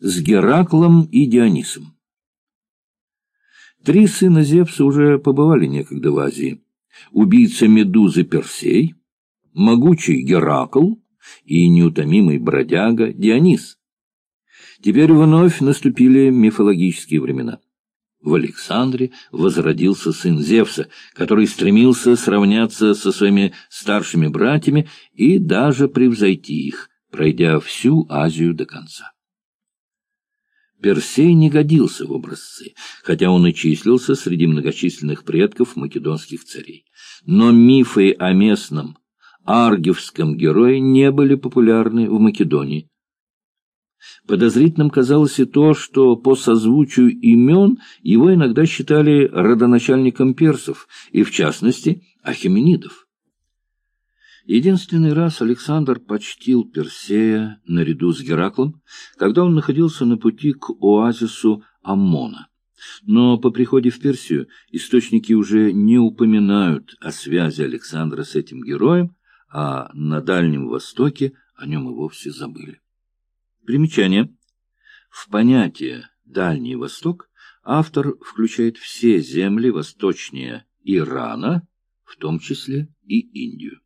с Гераклом и Дионисом. Три сына Зевса уже побывали некогда в Азии. Убийца Медузы Персей, могучий Геракл и неутомимый бродяга Дионис. Теперь вновь наступили мифологические времена. В Александре возродился сын Зевса, который стремился сравняться со своими старшими братьями и даже превзойти их, пройдя всю Азию до конца. Персей не годился в образцы, хотя он и числился среди многочисленных предков македонских царей. Но мифы о местном аргивском герое не были популярны в Македонии. Подозрительным казалось и то, что по созвучию имен его иногда считали родоначальником персов, и в частности Ахименидов. Единственный раз Александр почтил Персея наряду с Гераклом, когда он находился на пути к оазису Аммона. Но по приходе в Персию источники уже не упоминают о связи Александра с этим героем, а на Дальнем Востоке о нем и вовсе забыли. Примечание. В понятие «Дальний Восток» автор включает все земли восточнее Ирана, в том числе и Индию.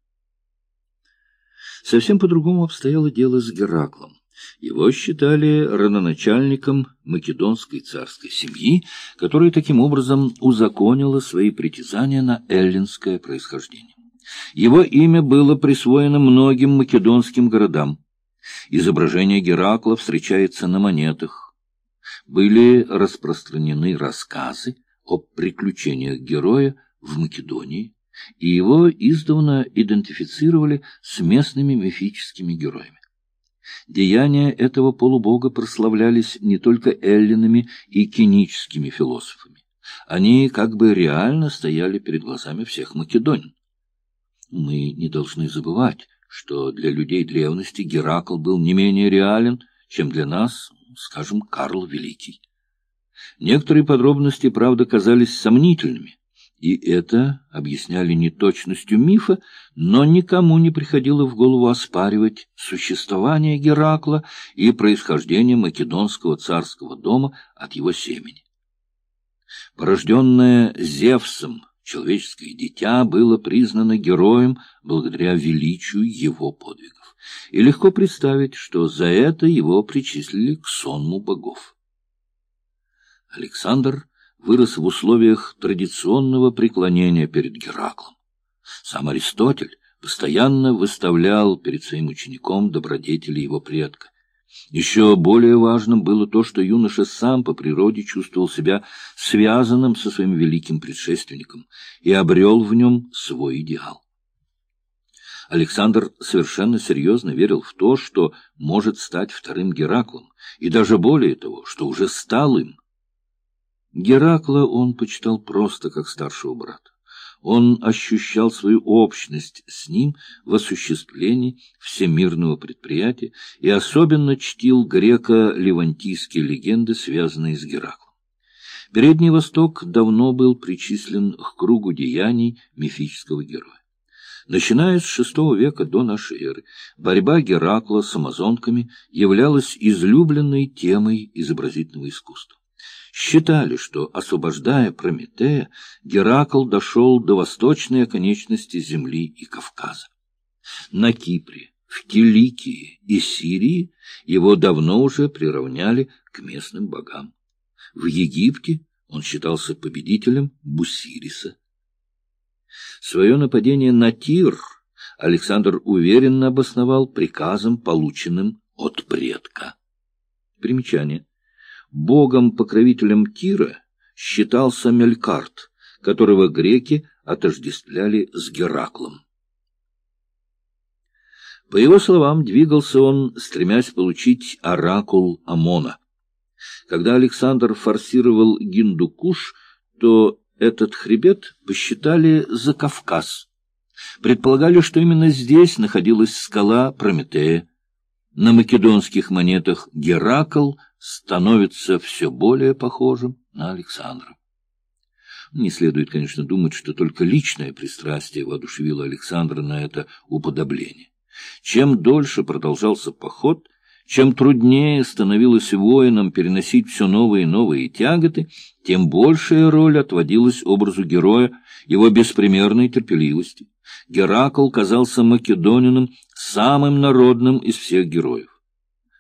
Совсем по-другому обстояло дело с Гераклом. Его считали родоначальником македонской царской семьи, которая таким образом узаконила свои притязания на эллинское происхождение. Его имя было присвоено многим македонским городам. Изображение Геракла встречается на монетах. Были распространены рассказы о приключениях героя в Македонии, и его издавна идентифицировали с местными мифическими героями. Деяния этого полубога прославлялись не только эллинами и киническими философами. Они как бы реально стояли перед глазами всех македонин. Мы не должны забывать, что для людей древности Геракл был не менее реален, чем для нас, скажем, Карл Великий. Некоторые подробности, правда, казались сомнительными, и это объясняли неточностью мифа, но никому не приходило в голову оспаривать существование Геракла и происхождение македонского царского дома от его семени. Порожденное Зевсом человеческое дитя было признано героем благодаря величию его подвигов, и легко представить, что за это его причислили к сонму богов. Александр вырос в условиях традиционного преклонения перед Гераклом. Сам Аристотель постоянно выставлял перед своим учеником добродетели его предка. Еще более важным было то, что юноша сам по природе чувствовал себя связанным со своим великим предшественником и обрел в нем свой идеал. Александр совершенно серьезно верил в то, что может стать вторым Гераклом, и даже более того, что уже стал им – Геракла он почитал просто как старшего брата. Он ощущал свою общность с ним в осуществлении всемирного предприятия и особенно чтил греко-левантийские легенды, связанные с Гераклом. Передний Восток давно был причислен к кругу деяний мифического героя. Начиная с VI века до нашей эры, борьба Геракла с амазонками являлась излюбленной темой изобразительного искусства считали, что, освобождая Прометея, Геракл дошел до восточной оконечности Земли и Кавказа. На Кипре, в Киликии и Сирии его давно уже приравняли к местным богам. В Египте он считался победителем Бусириса. Свое нападение на Тир Александр уверенно обосновал приказом, полученным от предка. Примечание. Богом-покровителем Тира считался Мелькарт, которого греки отождествляли с Гераклом. По его словам, двигался он, стремясь получить оракул Амона. Когда Александр форсировал Гиндукуш, то этот хребет посчитали за Кавказ. Предполагали, что именно здесь находилась скала Прометея. На македонских монетах Геракл становится все более похожим на Александра. Не следует, конечно, думать, что только личное пристрастие воодушевило Александра на это уподобление. Чем дольше продолжался поход, Чем труднее становилось воинам переносить все новые и новые тяготы, тем большая роль отводилась образу героя, его беспримерной терпеливости. Геракл казался македонином самым народным из всех героев.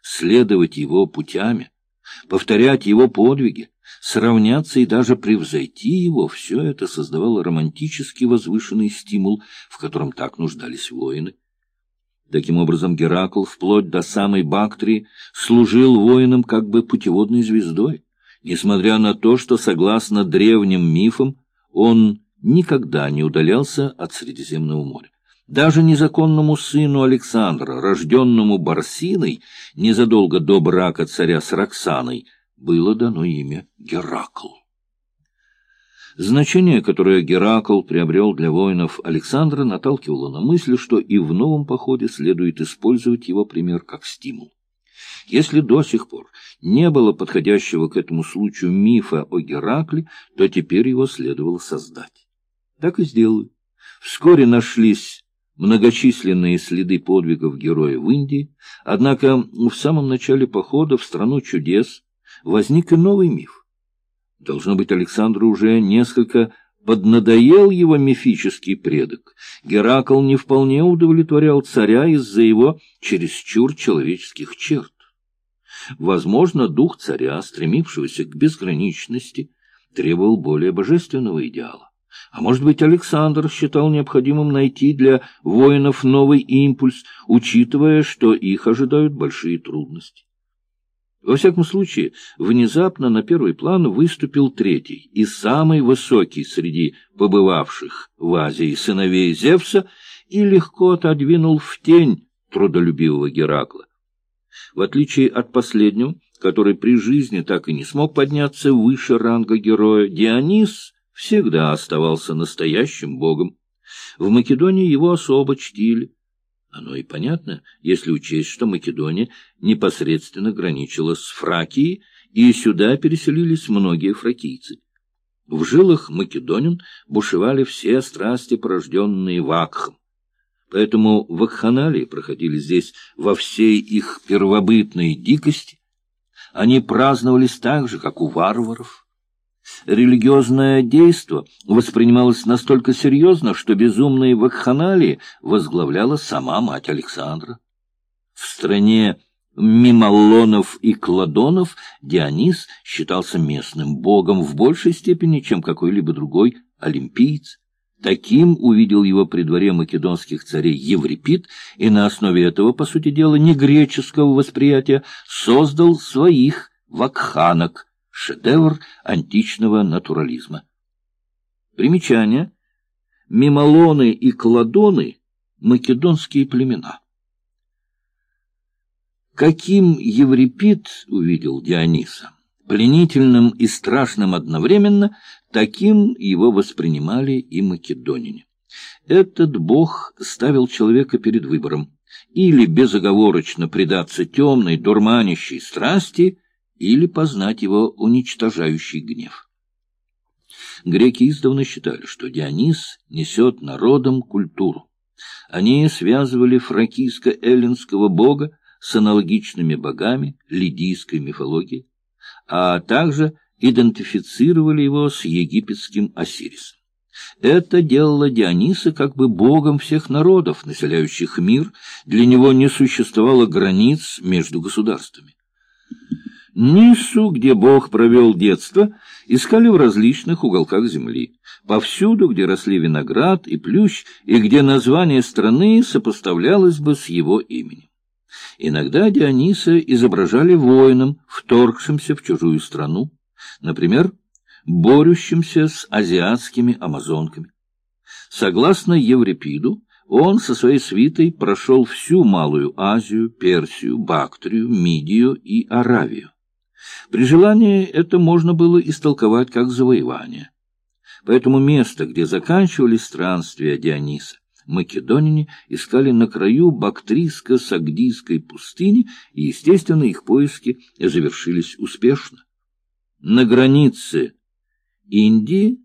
Следовать его путями, повторять его подвиги, сравняться и даже превзойти его — все это создавало романтически возвышенный стимул, в котором так нуждались воины. Таким образом, Геракл, вплоть до самой Бактрии, служил воинам как бы путеводной звездой, несмотря на то, что, согласно древним мифам, он никогда не удалялся от Средиземного моря. Даже незаконному сыну Александра, рожденному Барсиной, незадолго до брака царя с Роксаной, было дано имя Геракл. Значение, которое Геракл приобрел для воинов Александра, наталкивало на мысль, что и в новом походе следует использовать его пример как стимул. Если до сих пор не было подходящего к этому случаю мифа о Геракле, то теперь его следовало создать. Так и сделали. Вскоре нашлись многочисленные следы подвигов героя в Индии, однако в самом начале похода в страну чудес возник и новый миф. Должно быть, Александру уже несколько поднадоел его мифический предок. Геракл не вполне удовлетворял царя из-за его чересчур человеческих черт. Возможно, дух царя, стремившегося к безграничности, требовал более божественного идеала. А может быть, Александр считал необходимым найти для воинов новый импульс, учитывая, что их ожидают большие трудности. Во всяком случае, внезапно на первый план выступил третий и самый высокий среди побывавших в Азии сыновей Зевса и легко отодвинул в тень трудолюбивого Геракла. В отличие от последнего, который при жизни так и не смог подняться выше ранга героя, Дионис всегда оставался настоящим богом. В Македонии его особо чтили. Оно и понятно, если учесть, что Македония непосредственно граничила с Фракией, и сюда переселились многие фракийцы. В жилах македонин бушевали все страсти, порожденные Вакхом. Поэтому вакханалии проходили здесь во всей их первобытной дикости. Они праздновались так же, как у варваров. Религиозное действо воспринималось настолько серьезно, что безумные вакханалии возглавляла сама мать Александра. В стране Мималлонов и Кладонов Дионис считался местным богом в большей степени, чем какой-либо другой олимпиец. Таким увидел его при дворе македонских царей Еврипид, и на основе этого, по сути дела, не греческого восприятия, создал своих вакханок – шедевр античного натурализма. Примечание. Мимолоны и Кладоны — македонские племена. Каким Еврипид увидел Диониса? Пленительным и страшным одновременно, таким его воспринимали и македонине. Этот бог ставил человека перед выбором или безоговорочно предаться темной, дурманящей страсти — или познать его уничтожающий гнев. Греки издавна считали, что Дионис несет народам культуру. Они связывали фракийско-эллинского бога с аналогичными богами лидийской мифологии, а также идентифицировали его с египетским Осирисом. Это делало Диониса как бы богом всех народов, населяющих мир, для него не существовало границ между государствами. Ниссу, где Бог провел детство, искали в различных уголках земли. Повсюду, где росли виноград и плющ, и где название страны сопоставлялось бы с его именем. Иногда Диониса изображали воином, вторгшимся в чужую страну, например, борющимся с азиатскими амазонками. Согласно Еврипиду, он со своей свитой прошел всю Малую Азию, Персию, Бактрию, Мидию и Аравию. При желании это можно было истолковать как завоевание. Поэтому место, где заканчивались странствия Диониса, македонине искали на краю Бактрийско-Сагдийской пустыни, и, естественно, их поиски завершились успешно. На границе Индии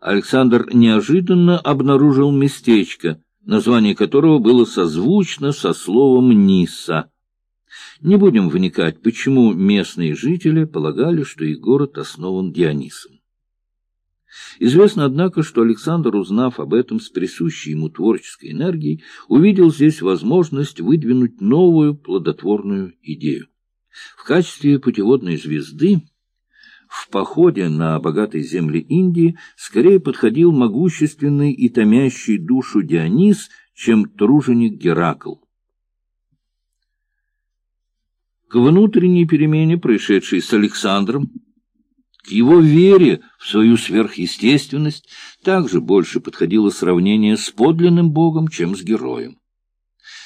Александр неожиданно обнаружил местечко, название которого было созвучно со словом «Ниса». Не будем вникать, почему местные жители полагали, что их город основан Дионисом. Известно, однако, что Александр, узнав об этом с присущей ему творческой энергией, увидел здесь возможность выдвинуть новую плодотворную идею. В качестве путеводной звезды в походе на богатые земли Индии скорее подходил могущественный и томящий душу Дионис, чем труженик Геракл. К внутренней перемене, происшедшей с Александром, к его вере в свою сверхъестественность также больше подходило сравнение с подлинным Богом, чем с героем.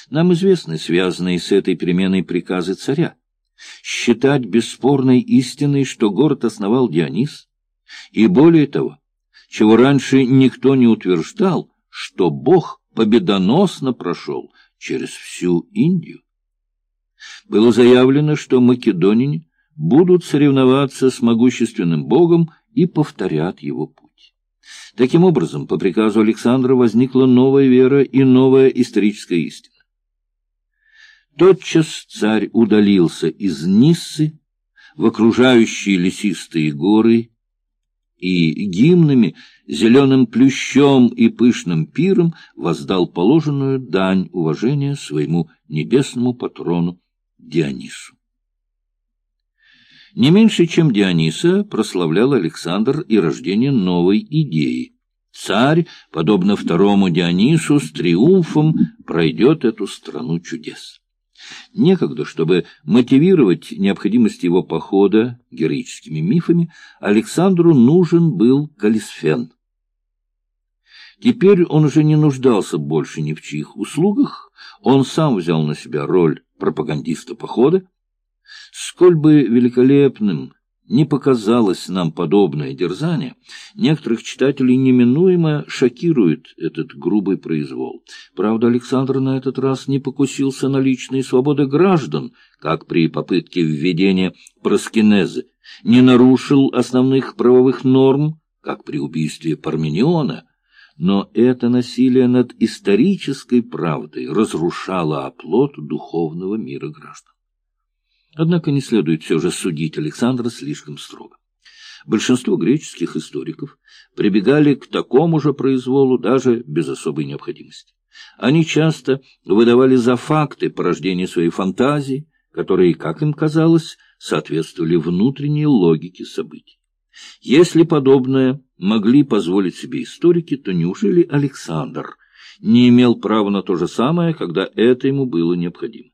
Нам известны связанные с этой переменой приказы царя считать бесспорной истиной, что город основал Дионис, и более того, чего раньше никто не утверждал, что Бог победоносно прошел через всю Индию. Было заявлено, что македонине будут соревноваться с могущественным Богом и повторят его путь. Таким образом, по приказу Александра возникла новая вера и новая историческая истина. Тотчас царь удалился из Ниссы в окружающие лесистые горы и гимнами, зеленым плющом и пышным пиром воздал положенную дань уважения своему небесному патрону Дионису. Не меньше, чем Диониса, прославлял Александр и рождение новой идеи. Царь, подобно второму Дионису, с триумфом пройдет эту страну чудес. Некогда, чтобы мотивировать необходимость его похода героическими мифами, Александру нужен был Калисфен. Теперь он уже не нуждался больше ни в чьих услугах, он сам взял на себя роль пропагандиста похода. Сколь бы великолепным не показалось нам подобное дерзание, некоторых читателей неминуемо шокирует этот грубый произвол. Правда, Александр на этот раз не покусился на личные свободы граждан, как при попытке введения проскинезы, не нарушил основных правовых норм, как при убийстве Пармениона, но это насилие над исторической правдой разрушало оплот духовного мира граждан. Однако не следует все же судить Александра слишком строго. Большинство греческих историков прибегали к такому же произволу даже без особой необходимости. Они часто выдавали за факты порождения своей фантазии, которые, как им казалось, соответствовали внутренней логике событий. Если подобное могли позволить себе историки, то неужели Александр не имел права на то же самое, когда это ему было необходимо?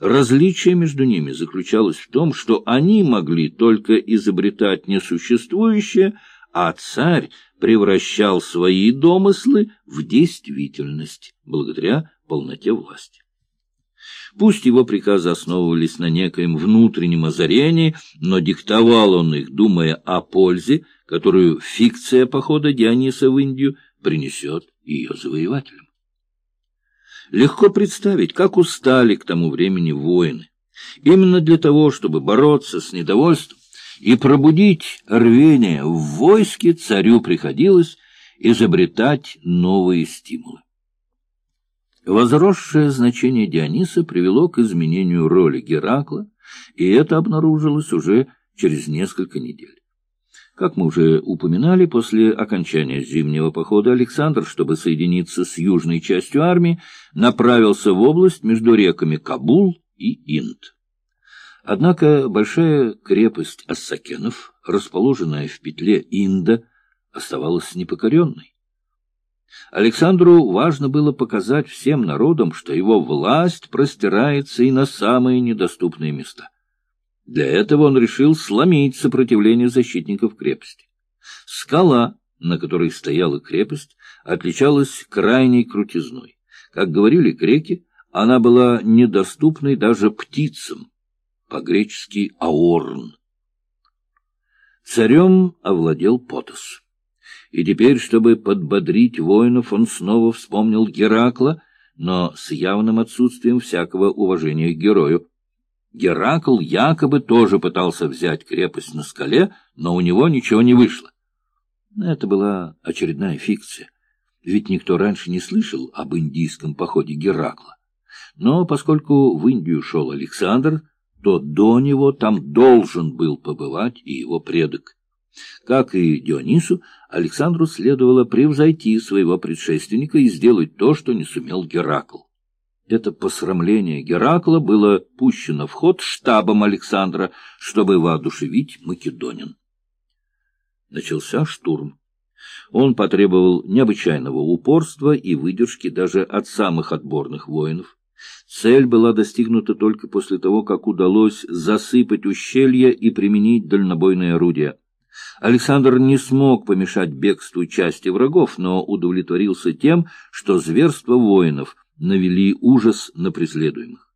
Различие между ними заключалось в том, что они могли только изобретать несуществующее, а царь превращал свои домыслы в действительность благодаря полноте власти. Пусть его приказы основывались на некоем внутреннем озарении, но диктовал он их, думая о пользе, которую фикция похода Диониса в Индию принесет ее завоевателям. Легко представить, как устали к тому времени воины. Именно для того, чтобы бороться с недовольством и пробудить рвение в войске, царю приходилось изобретать новые стимулы. Возросшее значение Диониса привело к изменению роли Геракла, и это обнаружилось уже через несколько недель. Как мы уже упоминали, после окончания зимнего похода Александр, чтобы соединиться с южной частью армии, направился в область между реками Кабул и Инд. Однако большая крепость Ассакенов, расположенная в петле Инда, оставалась непокоренной. Александру важно было показать всем народам, что его власть простирается и на самые недоступные места. Для этого он решил сломить сопротивление защитников крепости. Скала, на которой стояла крепость, отличалась крайней крутизной. Как говорили греки, она была недоступной даже птицам, по-гречески «аорн». Царем овладел Потос. И теперь, чтобы подбодрить воинов, он снова вспомнил Геракла, но с явным отсутствием всякого уважения к герою. Геракл якобы тоже пытался взять крепость на скале, но у него ничего не вышло. Это была очередная фикция, ведь никто раньше не слышал об индийском походе Геракла. Но поскольку в Индию шел Александр, то до него там должен был побывать и его предок. Как и Дионису, Александру следовало превзойти своего предшественника и сделать то, что не сумел Геракл. Это посрамление Геракла было пущено в ход штабом Александра, чтобы воодушевить македонин. Начался штурм. Он потребовал необычайного упорства и выдержки даже от самых отборных воинов. Цель была достигнута только после того, как удалось засыпать ущелья и применить дальнобойные орудия. Александр не смог помешать бегству части врагов, но удовлетворился тем, что зверство воинов — навели ужас на преследуемых.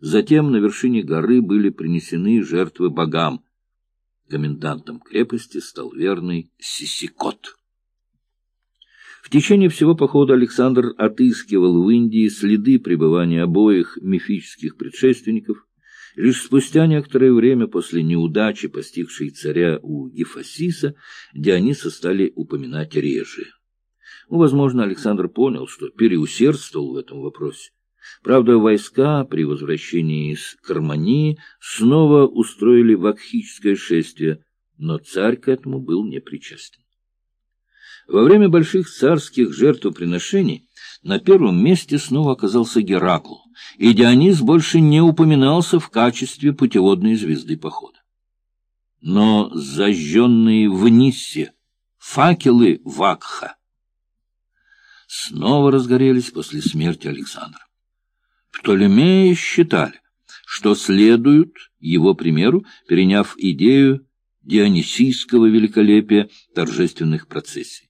Затем на вершине горы были принесены жертвы богам. Комендантом крепости стал верный Сисикот. В течение всего похода Александр отыскивал в Индии следы пребывания обоих мифических предшественников. Лишь спустя некоторое время после неудачи, постигшей царя у Гефасиса, Диониса стали упоминать реже. Ну, возможно, Александр понял, что переусердствовал в этом вопросе. Правда, войска при возвращении из Кармании снова устроили вакхическое шествие, но царь к этому был не причастен. Во время больших царских жертвоприношений на первом месте снова оказался Геракл, и Дионис больше не упоминался в качестве путеводной звезды похода. Но зажженные в Ниссе факелы Вакха снова разгорелись после смерти Александра. Птолемеи считали, что следуют его примеру, переняв идею дионисийского великолепия торжественных процессий.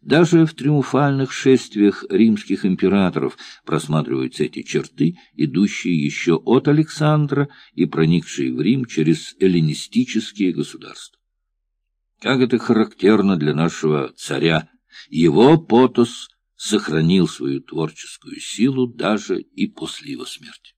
Даже в триумфальных шествиях римских императоров просматриваются эти черты, идущие еще от Александра и проникшие в Рим через эллинистические государства. Как это характерно для нашего царя его Потос сохранил свою творческую силу даже и после его смерти.